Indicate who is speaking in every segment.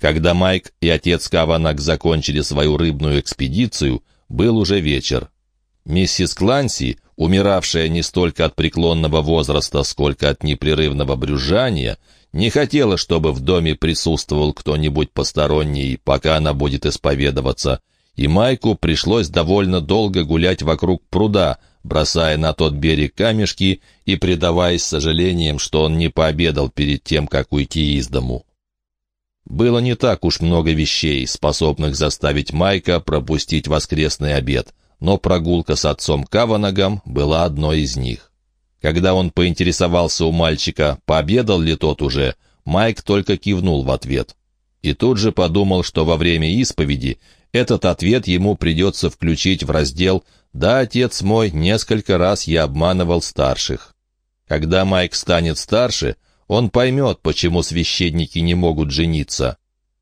Speaker 1: Когда Майк и отец Каванак закончили свою рыбную экспедицию, был уже вечер. Миссис Кланси, умиравшая не столько от преклонного возраста, сколько от непрерывного брюзжания, не хотела, чтобы в доме присутствовал кто-нибудь посторонний, пока она будет исповедоваться, и Майку пришлось довольно долго гулять вокруг пруда, бросая на тот берег камешки и предаваясь сожалением, что он не пообедал перед тем, как уйти из дому. Было не так уж много вещей, способных заставить Майка пропустить воскресный обед, но прогулка с отцом Каванагом была одной из них. Когда он поинтересовался у мальчика, пообедал ли тот уже, Майк только кивнул в ответ. И тут же подумал, что во время исповеди этот ответ ему придется включить в раздел «Да, отец мой, несколько раз я обманывал старших». Когда Майк станет старше, он поймет, почему священники не могут жениться.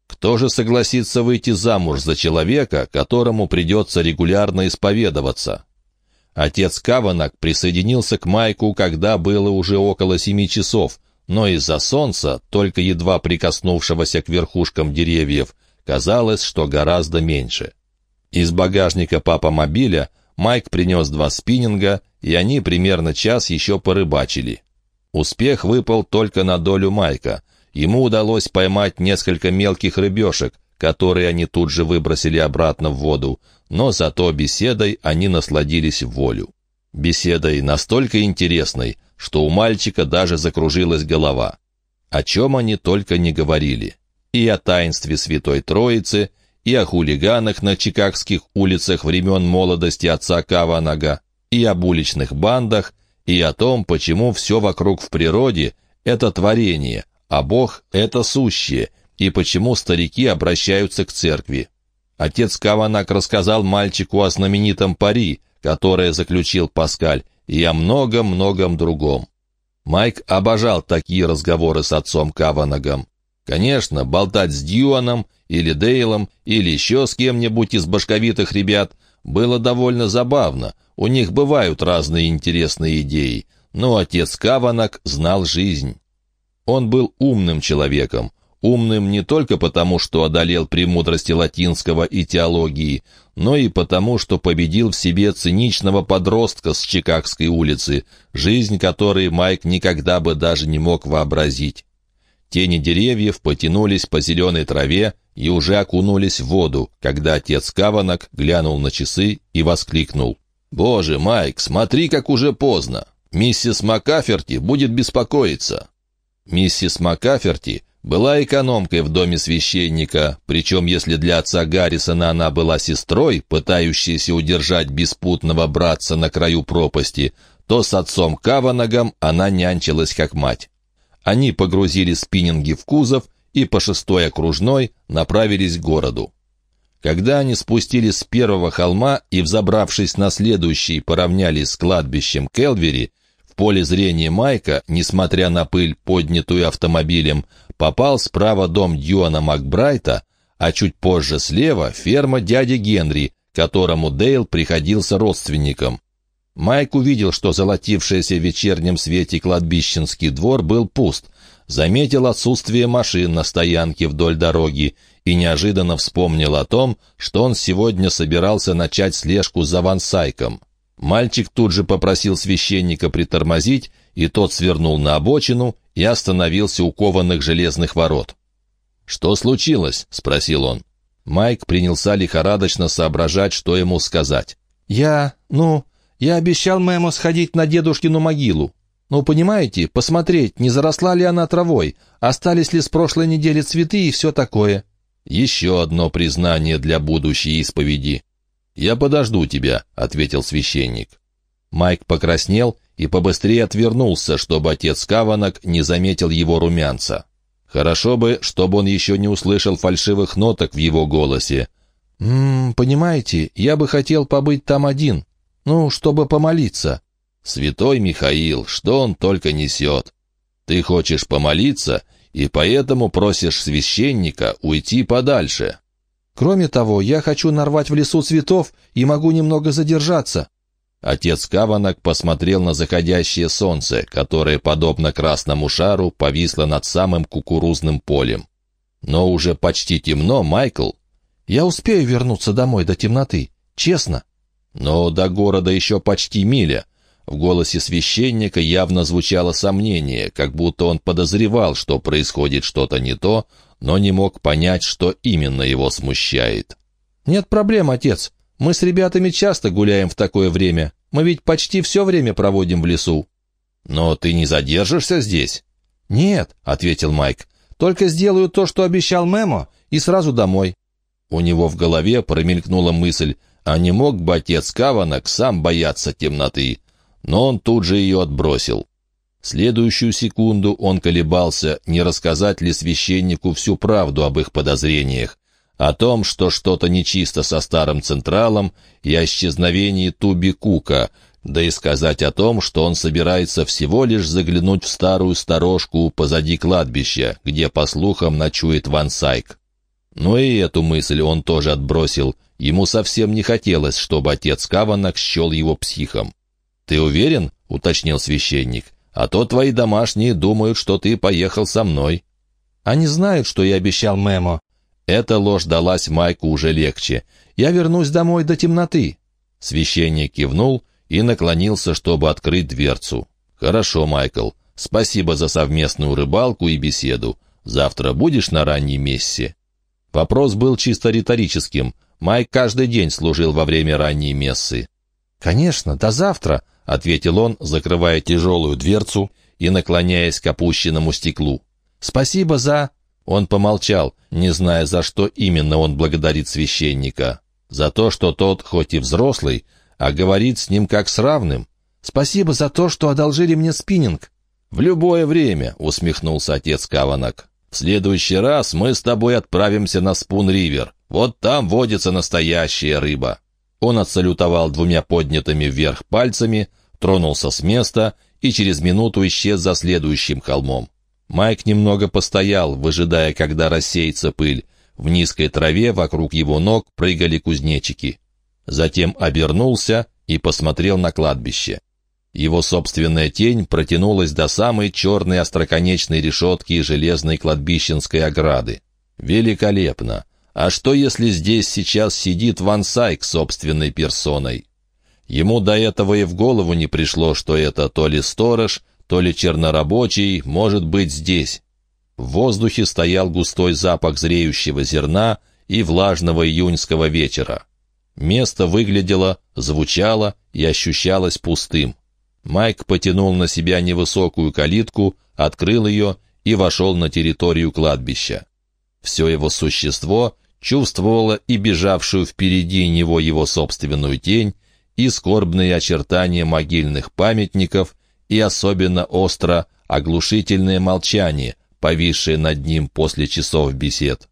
Speaker 1: Кто же согласится выйти замуж за человека, которому придется регулярно исповедоваться? Отец Каванак присоединился к Майку, когда было уже около семи часов, но из-за солнца, только едва прикоснувшегося к верхушкам деревьев, казалось, что гораздо меньше. Из багажника папа-мобиля Майк принес два спиннинга, и они примерно час еще порыбачили. Успех выпал только на долю Майка. Ему удалось поймать несколько мелких рыбешек, которые они тут же выбросили обратно в воду, но зато беседой они насладились в волю. Беседой настолько интересной, что у мальчика даже закружилась голова. О чем они только не говорили. И о таинстве Святой Троицы, и о хулиганах на чикагских улицах времен молодости отца Каванага, и об уличных бандах, и о том, почему все вокруг в природе — это творение, а Бог — это сущее, и почему старики обращаются к церкви. Отец Каванак рассказал мальчику о знаменитом пари, которое заключил Паскаль, и о многом-многом другом. Майк обожал такие разговоры с отцом Каванагом. Конечно, болтать с Дьюаном или Дейлом или еще с кем-нибудь из башковитых ребят было довольно забавно. У них бывают разные интересные идеи. Но отец Каванак знал жизнь. Он был умным человеком. Умным не только потому, что одолел премудрости латинского и теологии, но и потому, что победил в себе циничного подростка с Чикагской улицы, жизнь которой Майк никогда бы даже не мог вообразить. Тени деревьев потянулись по зеленой траве и уже окунулись в воду, когда отец Каванок глянул на часы и воскликнул. «Боже, Майк, смотри, как уже поздно! Миссис Макаферти будет беспокоиться!» Миссис Макаферти была экономкой в доме священника, причем если для отца Гаррисона она была сестрой, пытающейся удержать беспутного братца на краю пропасти, то с отцом Каванагом она нянчилась как мать. Они погрузили спиннинги в кузов и по шестой окружной направились к городу. Когда они спустились с первого холма и, взобравшись на следующий, поравнялись с кладбищем Келвери, в поле зрения Майка, несмотря на пыль, поднятую автомобилем, попал справа дом Дьюана Макбрайта, а чуть позже слева ферма дяди Генри, которому Дейл приходился родственником. Майк увидел, что золотившийся в вечернем свете кладбищенский двор был пуст, заметил отсутствие машин на стоянке вдоль дороги и неожиданно вспомнил о том, что он сегодня собирался начать слежку за Вансайком. Мальчик тут же попросил священника притормозить, и тот свернул на обочину и остановился у кованых железных ворот. «Что случилось?» — спросил он. Майк принялся лихорадочно соображать, что ему сказать.
Speaker 2: «Я... ну...» Я обещал Мэму сходить на дедушкину могилу. Ну, понимаете, посмотреть, не заросла ли она травой, остались ли с прошлой недели цветы и все такое.
Speaker 1: Еще одно признание для будущей исповеди. «Я подожду тебя», — ответил священник. Майк покраснел и побыстрее отвернулся, чтобы отец Каванок не заметил его румянца. Хорошо бы, чтобы он еще не услышал фальшивых ноток в его голосе.
Speaker 2: «М -м, понимаете, я бы хотел побыть там один. Ну, чтобы помолиться.
Speaker 1: Святой Михаил, что он только несет. Ты хочешь помолиться, и поэтому просишь священника уйти подальше.
Speaker 2: Кроме того, я хочу нарвать в лесу цветов и могу немного задержаться.
Speaker 1: Отец Каванок посмотрел на заходящее солнце, которое, подобно красному шару, повисло над самым кукурузным полем. Но уже почти темно, Майкл.
Speaker 2: Я успею вернуться домой до темноты, честно.
Speaker 1: Но до города еще почти миля. В голосе священника явно звучало сомнение, как будто он подозревал, что происходит что-то не то, но не мог понять, что именно его смущает.
Speaker 2: «Нет проблем, отец. Мы с ребятами часто гуляем в такое время. Мы ведь почти все время проводим в лесу».
Speaker 1: «Но ты не задержишься здесь?»
Speaker 2: «Нет», — ответил Майк. «Только сделаю то, что обещал Мемо, и сразу домой».
Speaker 1: У него в голове промелькнула мысль, а не мог бы отец Каванок сам бояться темноты? Но он тут же ее отбросил. Следующую секунду он колебался, не рассказать ли священнику всю правду об их подозрениях, о том, что что-то нечисто со старым Централом и о исчезновении Туби Кука, да и сказать о том, что он собирается всего лишь заглянуть в старую сторожку позади кладбища, где, по слухам, ночует Ван Сайк. Но и эту мысль он тоже отбросил. Ему совсем не хотелось, чтобы отец Каванак счел его психом. «Ты уверен?» — уточнил священник. «А то твои домашние думают, что ты поехал со мной».
Speaker 2: «Они знают, что я обещал Мемо».
Speaker 1: Эта ложь далась Майку уже легче.
Speaker 2: «Я вернусь домой до темноты».
Speaker 1: Священник кивнул и наклонился, чтобы открыть дверцу. «Хорошо, Майкл. Спасибо за совместную рыбалку и беседу. Завтра будешь на ранней мессе?» Вопрос был чисто риторическим. Майк каждый день служил во время ранней мессы.
Speaker 2: «Конечно, до завтра», — ответил он, закрывая тяжелую дверцу и наклоняясь к опущенному стеклу. «Спасибо за...» Он помолчал, не зная, за что именно он благодарит священника. За то, что тот, хоть и взрослый, а говорит с ним как с равным. «Спасибо за то, что одолжили мне спиннинг».
Speaker 1: «В любое время», — усмехнулся отец Каванак. В следующий раз мы с тобой отправимся на Спун-Ривер. Вот там водится настоящая рыба». Он отсалютовал двумя поднятыми вверх пальцами, тронулся с места и через минуту исчез за следующим холмом. Майк немного постоял, выжидая, когда рассеется пыль. В низкой траве вокруг его ног прыгали кузнечики. Затем обернулся и посмотрел на кладбище. Его собственная тень протянулась до самой черной остроконечной решетки железной кладбищенской ограды. Великолепно! А что, если здесь сейчас сидит Ван Сайк собственной персоной? Ему до этого и в голову не пришло, что это то ли сторож, то ли чернорабочий, может быть здесь. В воздухе стоял густой запах зреющего зерна и влажного июньского вечера. Место выглядело, звучало и ощущалось пустым. Майк потянул на себя невысокую калитку, открыл ее и вошел на территорию кладбища. Все его существо чувствовало и бежавшую впереди него его собственную тень, и скорбные очертания могильных памятников, и особенно остро оглушительное молчание, повисшее над ним после часов бесед.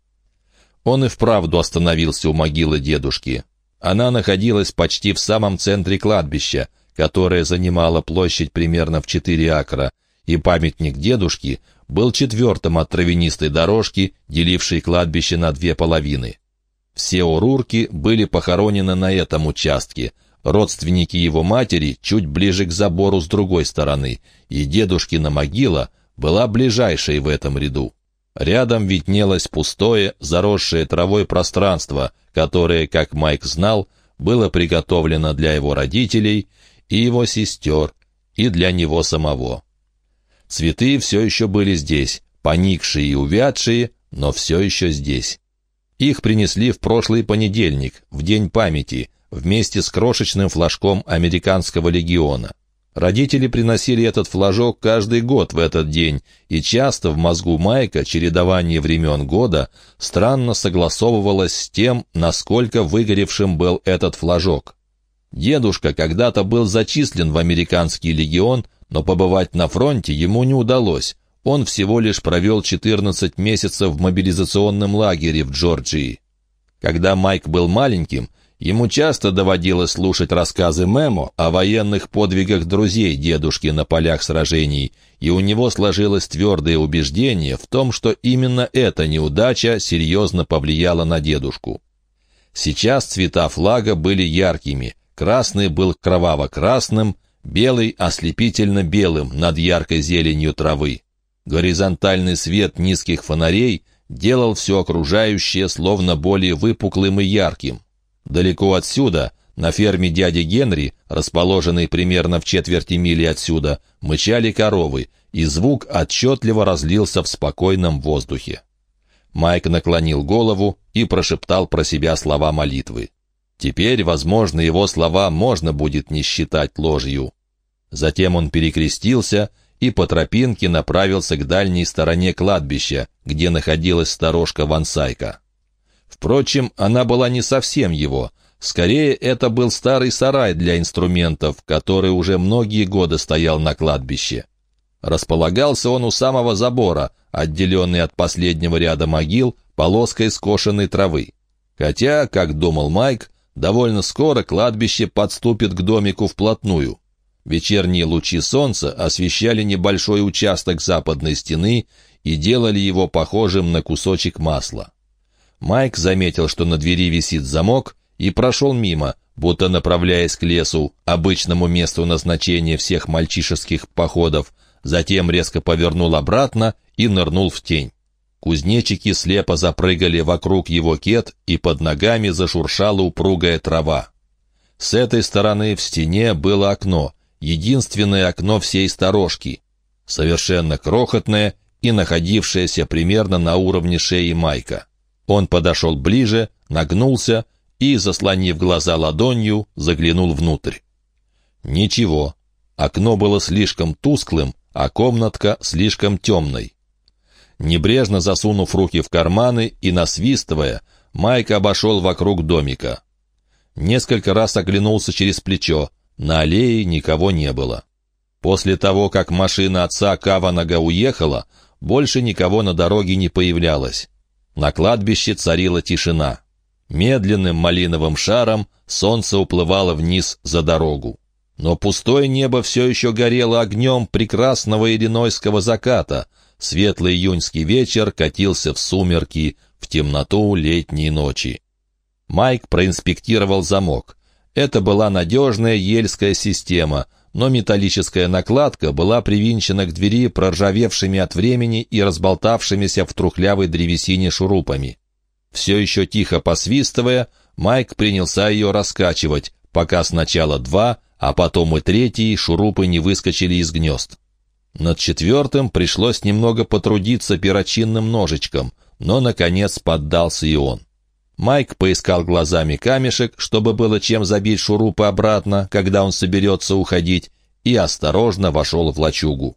Speaker 1: Он и вправду остановился у могилы дедушки. Она находилась почти в самом центре кладбища, которая занимала площадь примерно в 4 акра, и памятник дедушки был четвертым от травянистой дорожки, делившей кладбище на две половины. Все урурки были похоронены на этом участке, родственники его матери чуть ближе к забору с другой стороны, и дедушкина могила была ближайшей в этом ряду. Рядом виднелось пустое, заросшее травой пространство, которое, как Майк знал, было приготовлено для его родителей и его сестер, и для него самого. Цветы все еще были здесь, поникшие и увядшие, но все еще здесь. Их принесли в прошлый понедельник, в День памяти, вместе с крошечным флажком Американского легиона. Родители приносили этот флажок каждый год в этот день, и часто в мозгу Майка чередование времен года странно согласовывалось с тем, насколько выгоревшим был этот флажок. Дедушка когда-то был зачислен в американский легион, но побывать на фронте ему не удалось. Он всего лишь провел 14 месяцев в мобилизационном лагере в Джорджии. Когда Майк был маленьким, ему часто доводилось слушать рассказы Мемо о военных подвигах друзей дедушки на полях сражений, и у него сложилось твердое убеждение в том, что именно эта неудача серьезно повлияла на дедушку. Сейчас цвета флага были яркими – Красный был кроваво-красным, белый ослепительно-белым над яркой зеленью травы. Горизонтальный свет низких фонарей делал все окружающее словно более выпуклым и ярким. Далеко отсюда, на ферме дяди Генри, расположенной примерно в четверти мили отсюда, мычали коровы, и звук отчетливо разлился в спокойном воздухе. Майк наклонил голову и прошептал про себя слова молитвы. Теперь, возможно, его слова можно будет не считать ложью. Затем он перекрестился и по тропинке направился к дальней стороне кладбища, где находилась сторожка Вансайка. Впрочем, она была не совсем его. Скорее, это был старый сарай для инструментов, который уже многие годы стоял на кладбище. Располагался он у самого забора, отделенный от последнего ряда могил полоской скошенной травы. Хотя, как думал Майк, довольно скоро кладбище подступит к домику вплотную. Вечерние лучи солнца освещали небольшой участок западной стены и делали его похожим на кусочек масла. Майк заметил, что на двери висит замок, и прошел мимо, будто направляясь к лесу, обычному месту назначения всех мальчишеских походов, затем резко повернул обратно и нырнул в тень. Кузнечики слепо запрыгали вокруг его кет, и под ногами зашуршала упругая трава. С этой стороны в стене было окно, единственное окно всей сторожки, совершенно крохотное и находившееся примерно на уровне шеи Майка. Он подошел ближе, нагнулся и, заслонив глаза ладонью, заглянул внутрь. Ничего. Окно было слишком тусклым, а комнатка слишком темной. Небрежно засунув руки в карманы и насвистывая, Майк обошел вокруг домика. Несколько раз оглянулся через плечо, на аллее никого не было. После того, как машина отца Каванага уехала, больше никого на дороге не появлялось. На кладбище царила тишина. Медленным малиновым шаром солнце уплывало вниз за дорогу. Но пустое небо все еще горело огнем прекрасного иллинойского заката. Светлый июньский вечер катился в сумерки, в темноту летней ночи. Майк проинспектировал замок. Это была надежная ельская система, но металлическая накладка была привинчена к двери проржавевшими от времени и разболтавшимися в трухлявой древесине шурупами. Все еще тихо посвистывая, Майк принялся ее раскачивать, пока сначала два, а потом и третий шурупы не выскочили из гнезд. Над четвертым пришлось немного потрудиться перочинным ножичком, но, наконец, поддался и он. Майк поискал глазами камешек, чтобы было чем забить шурупы обратно, когда он соберется уходить, и осторожно вошел в лачугу.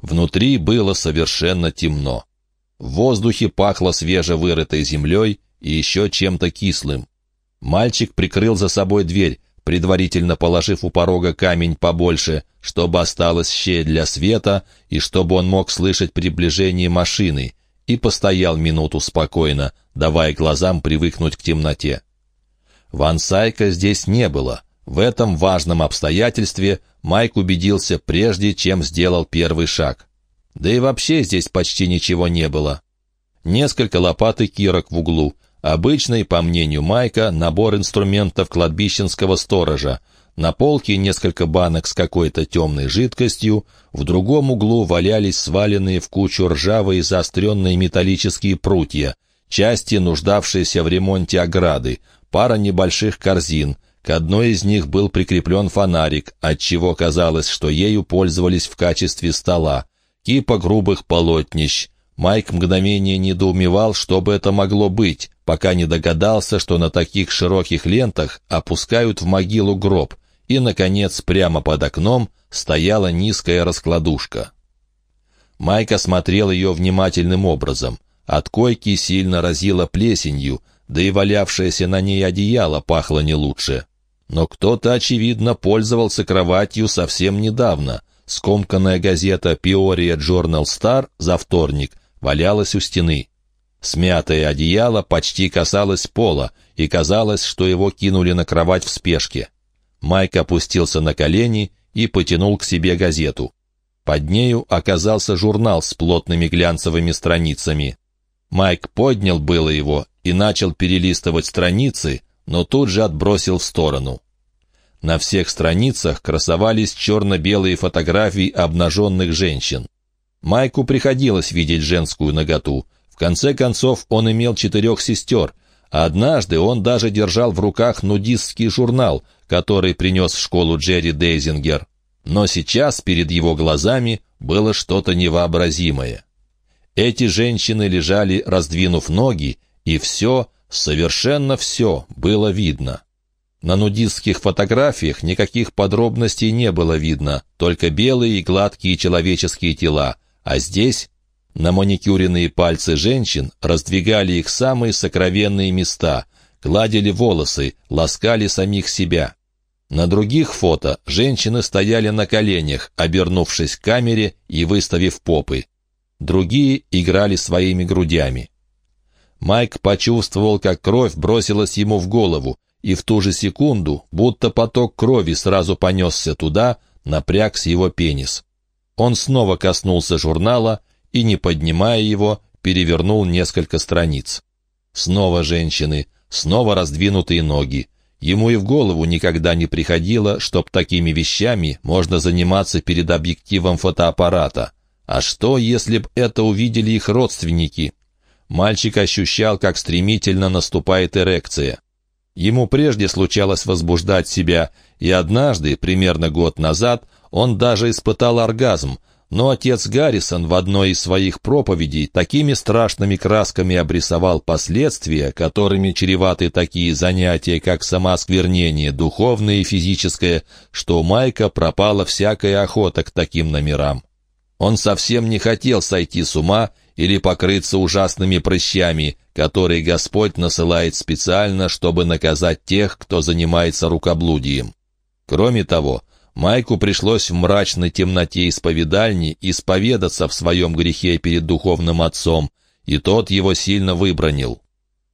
Speaker 1: Внутри было совершенно темно. В воздухе пахло свежевырытой землей и еще чем-то кислым. Мальчик прикрыл за собой дверь, предварительно положив у порога камень побольше, чтобы осталась щель для света и чтобы он мог слышать приближение машины, и постоял минуту спокойно, давая глазам привыкнуть к темноте. Ван Сайка здесь не было. В этом важном обстоятельстве Майк убедился прежде, чем сделал первый шаг. Да и вообще здесь почти ничего не было. Несколько лопат и кирок в углу. Обычный, по мнению Майка, набор инструментов кладбищенского сторожа — на полке несколько банок с какой-то темной жидкостью, в другом углу валялись сваленные в кучу ржавые заостренные металлические прутья, части, нуждавшиеся в ремонте ограды, пара небольших корзин. К одной из них был прикреплен фонарик, отчего казалось, что ею пользовались в качестве стола. Кипа грубых полотнищ. Майк мгновение недоумевал, что бы это могло быть, пока не догадался, что на таких широких лентах опускают в могилу гроб, и, наконец, прямо под окном стояла низкая раскладушка. Майк осмотрел ее внимательным образом. От койки сильно разило плесенью, да и валявшееся на ней одеяло пахло не лучше. Но кто-то, очевидно, пользовался кроватью совсем недавно. Скомканная газета «Пиория Journal Star» за вторник валялась у стены. Смятое одеяло почти касалось пола, и казалось, что его кинули на кровать в спешке. Майк опустился на колени и потянул к себе газету. Под нею оказался журнал с плотными глянцевыми страницами. Майк поднял было его и начал перелистывать страницы, но тут же отбросил в сторону. На всех страницах красовались черно-белые фотографии обнаженных женщин. Майку приходилось видеть женскую наготу, в конце концов, он имел четырех сестер, а однажды он даже держал в руках нудистский журнал, который принес в школу Джерри Дейзингер. Но сейчас перед его глазами было что-то невообразимое. Эти женщины лежали, раздвинув ноги, и все, совершенно все, было видно. На нудистских фотографиях никаких подробностей не было видно, только белые и гладкие человеческие тела, а здесь на маникюренные пальцы женщин раздвигали их самые сокровенные места, гладили волосы, ласкали самих себя. На других фото женщины стояли на коленях, обернувшись к камере и выставив попы. Другие играли своими грудями. Майк почувствовал, как кровь бросилась ему в голову, и в ту же секунду, будто поток крови сразу понесся туда, напрягся его пенис. Он снова коснулся журнала и, не поднимая его, перевернул несколько страниц. Снова женщины, снова раздвинутые ноги. Ему и в голову никогда не приходило, чтоб такими вещами можно заниматься перед объективом фотоаппарата. А что, если б это увидели их родственники? Мальчик ощущал, как стремительно наступает эрекция. Ему прежде случалось возбуждать себя, и однажды, примерно год назад, он даже испытал оргазм, но отец Гаррисон в одной из своих проповедей такими страшными красками обрисовал последствия, которыми чреваты такие занятия, как самоосквернение, духовное и физическое, что у Майка пропала всякая охота к таким номерам. Он совсем не хотел сойти с ума или покрыться ужасными прыщами, которые Господь насылает специально, чтобы наказать тех, кто занимается рукоблудием. Кроме того, Майку пришлось в мрачной темноте исповедальни исповедаться в своем грехе перед духовным отцом, и тот его сильно выбронил.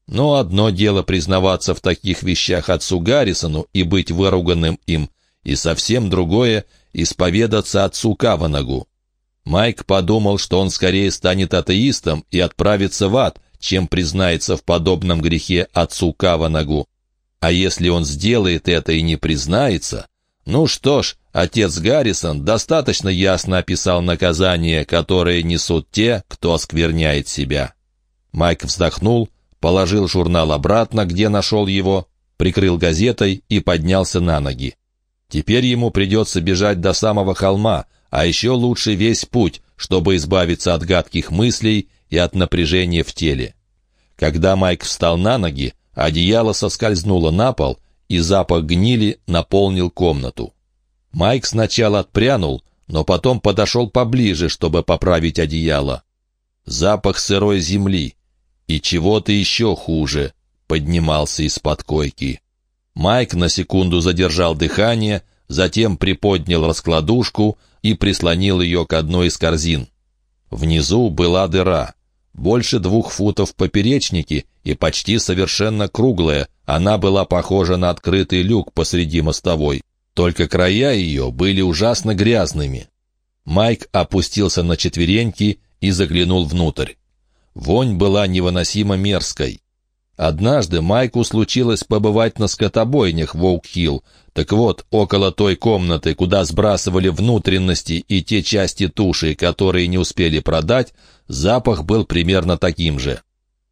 Speaker 1: Но одно дело признаваться в таких вещах отцу Гаррисону и быть выруганным им, и совсем другое — исповедаться отцу Каванагу. Майк подумал, что он скорее станет атеистом и отправится в ад, чем признается в подобном грехе отцу Каванагу. А если он сделает это и не признается, ну что ж, отец Гаррисон достаточно ясно описал наказание, которое несут те, кто оскверняет себя. Майк вздохнул, положил журнал обратно, где нашел его, прикрыл газетой и поднялся на ноги. Теперь ему придется бежать до самого холма, а еще лучше весь путь, чтобы избавиться от гадких мыслей и от напряжения в теле. Когда Майк встал на ноги, одеяло соскользнуло на пол, и запах гнили наполнил комнату. Майк сначала отпрянул, но потом подошел поближе, чтобы поправить одеяло. Запах сырой земли и чего-то еще хуже поднимался из-под койки. Майк на секунду задержал дыхание, затем приподнял раскладушку и прислонил ее к одной из корзин. Внизу была дыра больше двух футов в поперечнике и почти совершенно круглая, она была похожа на открытый люк посреди мостовой. Только края ее были ужасно грязными. Майк опустился на четвереньки и заглянул внутрь. Вонь была невыносимо мерзкой. Однажды Майку случилось побывать на скотобойнях в Оук-Хилл. Так вот, около той комнаты, куда сбрасывали внутренности и те части туши, которые не успели продать, запах был примерно таким же.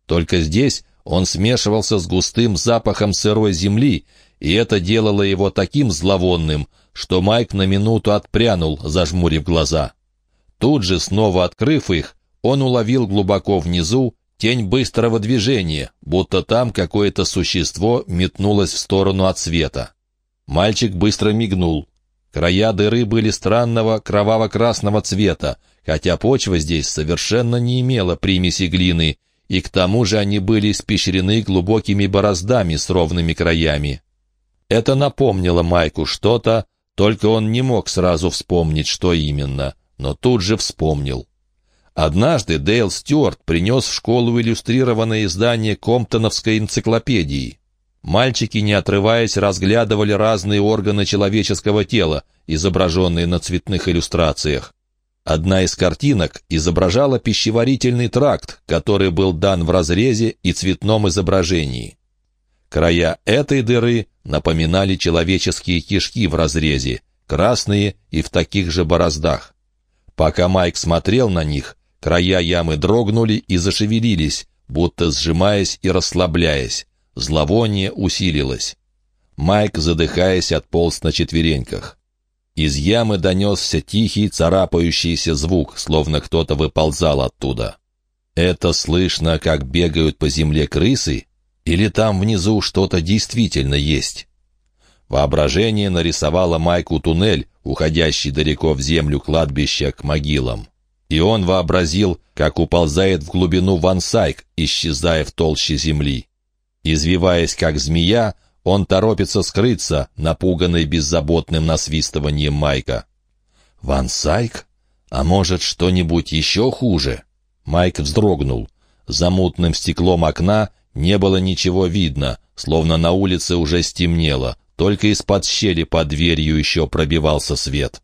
Speaker 1: Только здесь он смешивался с густым запахом сырой земли, и это делало его таким зловонным, что Майк на минуту отпрянул, зажмурив глаза. Тут же, снова открыв их, он уловил глубоко внизу Тень быстрого движения, будто там какое-то существо метнулось в сторону от света. Мальчик быстро мигнул. Края дыры были странного кроваво-красного цвета, хотя почва здесь совершенно не имела примеси глины, и к тому же они были испещрены глубокими бороздами с ровными краями. Это напомнило Майку что-то, только он не мог сразу вспомнить, что именно, но тут же вспомнил. Однажды Дейл Стюарт принес в школу иллюстрированное издание Комптоновской энциклопедии. Мальчики, не отрываясь, разглядывали разные органы человеческого тела, изображенные на цветных иллюстрациях. Одна из картинок изображала пищеварительный тракт, который был дан в разрезе и цветном изображении. Края этой дыры напоминали человеческие кишки в разрезе, красные и в таких же бороздах. Пока Майк смотрел на них, Края ямы дрогнули и зашевелились, будто сжимаясь и расслабляясь. Зловоние усилилось. Майк, задыхаясь, отполз на четвереньках. Из ямы донесся тихий, царапающийся звук, словно кто-то выползал оттуда. Это слышно, как бегают по земле крысы? Или там внизу что-то действительно есть? Воображение нарисовало Майку туннель, уходящий далеко в землю кладбища к могилам. И он вообразил, как уползает в глубину Вансайк, исчезая в толще земли. Извиваясь, как змея, он торопится скрыться, напуганный беззаботным насвистыванием Майка. «Вансайк? А может, что-нибудь еще хуже?» Майк вздрогнул. За мутным стеклом окна не было ничего видно, словно на улице уже стемнело, только из-под щели под дверью еще пробивался свет.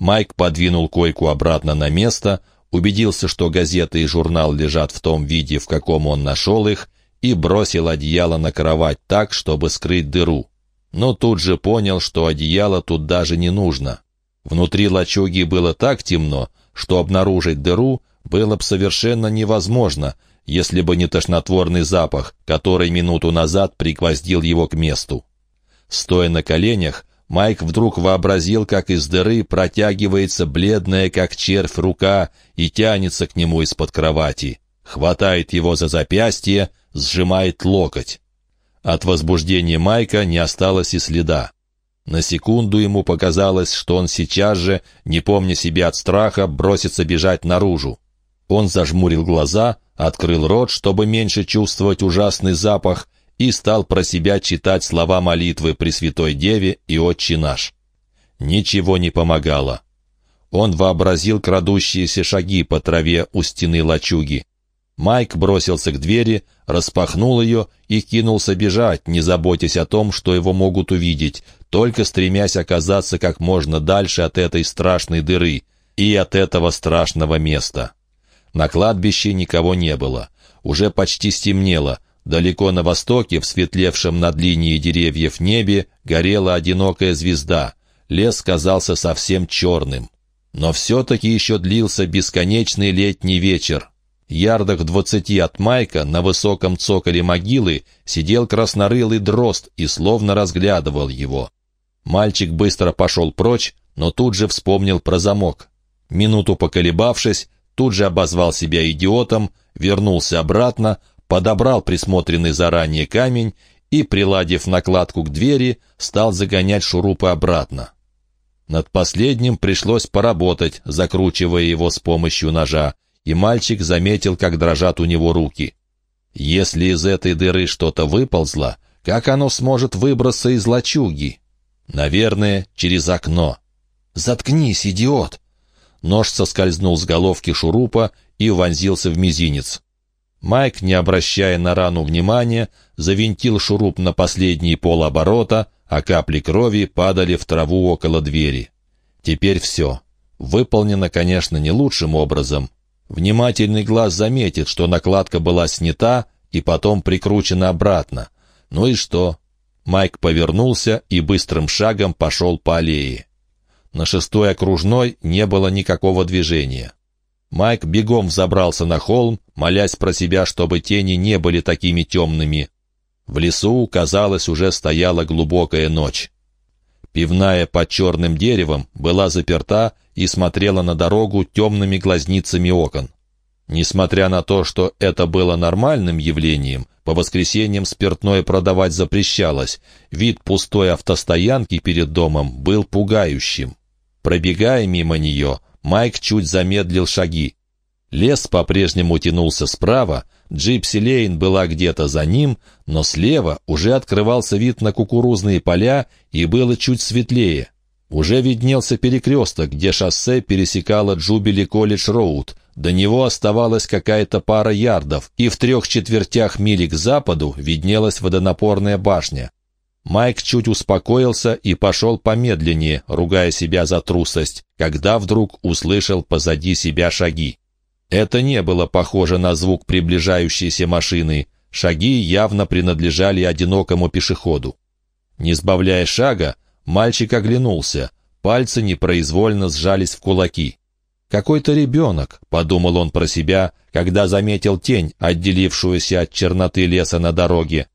Speaker 1: Майк подвинул койку обратно на место, убедился, что газеты и журнал лежат в том виде, в каком он нашел их, и бросил одеяло на кровать так, чтобы скрыть дыру. Но тут же понял, что одеяло тут даже не нужно. Внутри лачуги было так темно, что обнаружить дыру было бы совершенно невозможно, если бы не тошнотворный запах, который минуту назад пригвоздил его к месту. Стоя на коленях, Майк вдруг вообразил, как из дыры протягивается бледная, как червь, рука и тянется к нему из-под кровати. Хватает его за запястье, сжимает локоть. От возбуждения Майка не осталось и следа. На секунду ему показалось, что он сейчас же, не помня себя от страха, бросится бежать наружу. Он зажмурил глаза, открыл рот, чтобы меньше чувствовать ужасный запах, и стал про себя читать слова молитвы Пресвятой Деве и Отче наш. Ничего не помогало. Он вообразил крадущиеся шаги по траве у стены лачуги. Майк бросился к двери, распахнул ее и кинулся бежать, не заботясь о том, что его могут увидеть, только стремясь оказаться как можно дальше от этой страшной дыры и от этого страшного места. На кладбище никого не было. Уже почти стемнело — Далеко на востоке, в светлевшем над линией деревьев небе, горела одинокая звезда. Лес казался совсем черным. Но все-таки еще длился бесконечный летний вечер. Ярдах двадцати от Майка на высоком цоколе могилы сидел краснорылый дрозд и словно разглядывал его. Мальчик быстро пошел прочь, но тут же вспомнил про замок. Минуту поколебавшись, тут же обозвал себя идиотом, вернулся обратно, подобрал присмотренный заранее камень и, приладив накладку к двери, стал загонять шурупы обратно. Над последним пришлось поработать, закручивая его с помощью ножа, и мальчик заметил, как дрожат у него руки. Если из этой дыры что-то выползло, как оно сможет выбраться из лачуги? Наверное, через окно. «Заткнись, идиот!» Нож соскользнул с головки шурупа и вонзился в мизинец. Майк, не обращая на рану внимания, завинтил шуруп на последний полоборота, а капли крови падали в траву около двери. Теперь все. Выполнено, конечно, не лучшим образом. Внимательный глаз заметит, что накладка была снята и потом прикручена обратно. Ну и что? Майк повернулся и быстрым шагом пошел по аллее. На шестой окружной не было никакого движения. Майк бегом взобрался на холм, молясь про себя, чтобы тени не были такими темными. В лесу, казалось, уже стояла глубокая ночь. Пивная под черным деревом была заперта и смотрела на дорогу темными глазницами окон. Несмотря на то, что это было нормальным явлением, по воскресеньям спиртное продавать запрещалось, вид пустой автостоянки перед домом был пугающим. Пробегая мимо нее, Майк чуть замедлил шаги. Лес по-прежнему тянулся справа, Джипси Лейн была где-то за ним, но слева уже открывался вид на кукурузные поля и было чуть светлее. Уже виднелся перекресток, где шоссе пересекало Джубили Колледж Роуд. До него оставалась какая-то пара ярдов, и в трех четвертях мили к западу виднелась водонапорная башня. Майк чуть успокоился и пошел помедленнее, ругая себя за трусость, когда вдруг услышал позади себя шаги. Это не было похоже на звук приближающейся машины. Шаги явно принадлежали одинокому пешеходу. Не сбавляя шага, мальчик оглянулся. Пальцы непроизвольно сжались в кулаки.
Speaker 2: «Какой-то ребенок», — подумал он про себя, когда заметил тень, отделившуюся от черноты леса на дороге.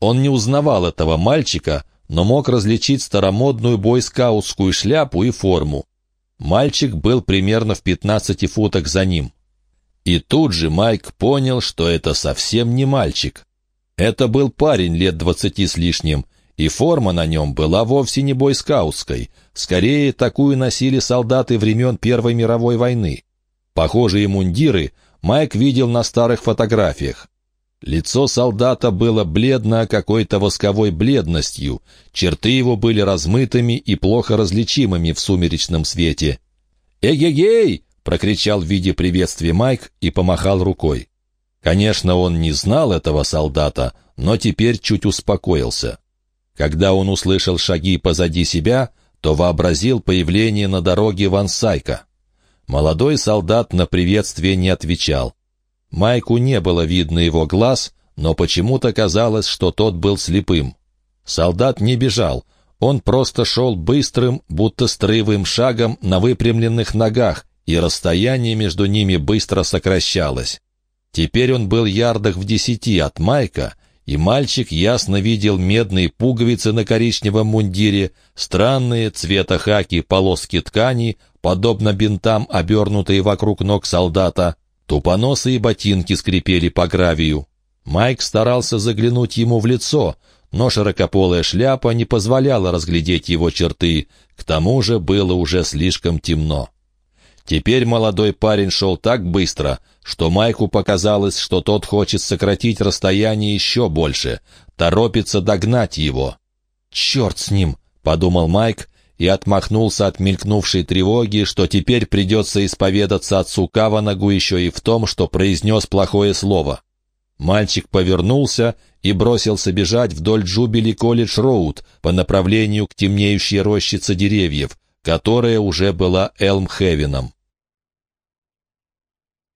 Speaker 2: Он не узнавал этого мальчика, но мог различить старомодную бойскаутскую шляпу и форму. Мальчик был примерно в 15 футах за ним. И тут же Майк понял, что это совсем не мальчик. Это был парень лет двадцати с лишним, и форма на нем была вовсе не бойскаутской. Скорее, такую носили солдаты времен Первой мировой войны. Похожие мундиры Майк видел на старых фотографиях. Лицо солдата было бледно какой-то восковой бледностью, черты его были размытыми и плохо различимыми в сумеречном свете. «Эгегей!» — прокричал в виде приветствия Майк и помахал рукой. Конечно, он не знал этого солдата, но теперь чуть успокоился. Когда он услышал шаги позади себя, то вообразил появление на дороге Вансайка. Молодой солдат на приветствие не отвечал. Майку не было видно его глаз, но почему-то казалось, что тот был слепым. Солдат не бежал, он просто шел быстрым, будто строевым шагом на выпрямленных ногах, и расстояние между ними быстро сокращалось. Теперь он был ярдах в десяти от Майка, и мальчик ясно видел медные пуговицы на коричневом мундире, странные цвета хаки полоски ткани, подобно бинтам, обернутые вокруг ног солдата, Тупоносые ботинки скрипели по гравию. Майк старался заглянуть ему в лицо, но широкополая шляпа не позволяла разглядеть его черты, к тому же было уже слишком темно. Теперь молодой парень шел так быстро, что Майку показалось, что тот хочет сократить расстояние еще больше, торопится догнать его. «Черт с ним!» — подумал Майк и отмахнулся от мелькнувшей тревоги, что теперь придется исповедаться отцу Каванагу еще и в том, что произнес плохое слово. Мальчик повернулся и бросился бежать вдоль Джубили Колледж-Роуд по направлению к темнеющей рощице деревьев, которая уже была Элм-Хевеном.